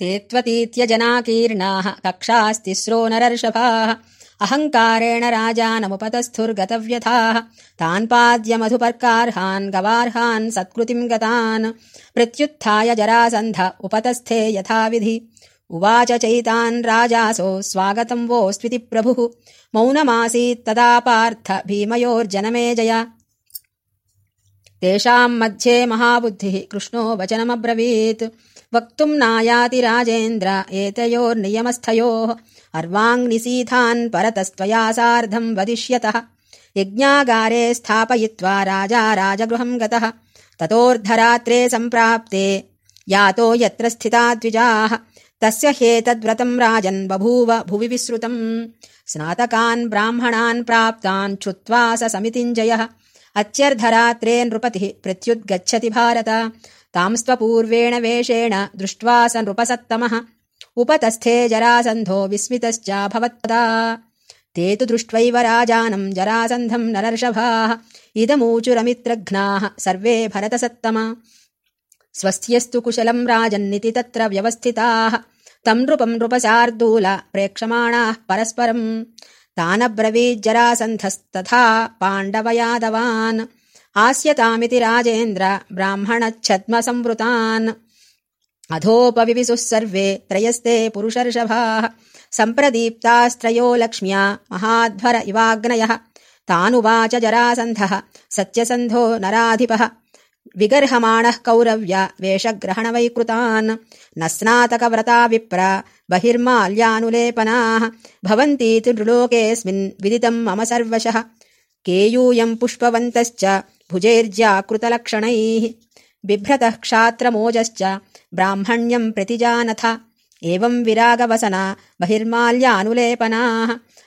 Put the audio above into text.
ते त्वतीत्यजनाकीर्णाः कक्षास्तिस्रो नरर्षभाः अहङ्कारेण राजानमुपतस्थुर्गतव्यथाः तान् पाद्यमधुपर्कार्हान् गवार्हान् सत्कृतिम् गतान् प्रत्युत्थाय जरासन्ध उपतस्थे यथाविधि। उवाच चैतान् राजासो स्वागतम् वोऽस्त्विति प्रभुः। मौनमासीत्तदा पार्थ जय तेषाम् मध्ये महाबुद्धिः कृष्णो वचनमब्रवीत्। वक्तुम् नायाति राजेन्द्र एतयोर्नियमस्थयोः। अर्वाङ्निसीथान् परतस्त्वया सार्धम् वदिष्यतः। यज्ञागारे स्थापयित्वा राजा राजगृहम् गतः। ततोऽर्धरात्रे सम्प्राप्ते यातो यत्र स्थिता द्विजाः। तस्य ह्येतद्व्रतम् राजन् बभूव भुवि विसृतम्। स्नातकान् ब्राह्मणान् प्राप्तान् श्रुत्वा स समितिञ्जयः अत्यर्धरात्रे नृपतिः प्रत्युद्गच्छति भारत। तांस्त्वपूर्वेण वेषेण दृष्ट्वा स नृपसत्तमः उपतस्थे जरासन्धो विस्मितश्चाभवत्पदा ते तु दृष्ट्वैव राजानम् जरासन्धम् नरर्षभाः। इदमूचुरमित्रघ्नाः सर्वे भरतसत्तम। स्वस्थ्यस्तु कुशलम् राजन्निति तत्र व्यवस्थिताः। तम् नृपम् नृपशार्दूल प्रेक्षमाणाः परस्परम् तानब्रवीज्जरासन्धस्तथा पाण्डवयादवान्। आस्यतामिति राजेन्द्र ब्राह्मणच्छद्मसंवृतान्। अधोपविविसुः सर्वे त्रयस्ते पुरुषर्षभाः। सम्प्रदीप्तास्त्रयो लक्ष्म्या महाध्वर इवाग्नयः। तानुवाच जरासन्धः। सत्यसन्धो नराधिपः विगर्हमाणः कौरव्य वेषग्रहणवैकृतान्। न स्नातकव्रता विप्र बहिर्माल्यानुलेपनाः। भवन्तीति नृलोकेऽस्मिन् विदितम् मम सर्वशः। केयूयम् पुष्पवन्तश्च भुजेर्ज्याकृतलक्षणैः बिभ्रतः क्षात्रमोजश्च ब्राह्मण्यम् प्रतिजानथ। एवम् विरागवसना बहिर्माल्यानुलेपनाः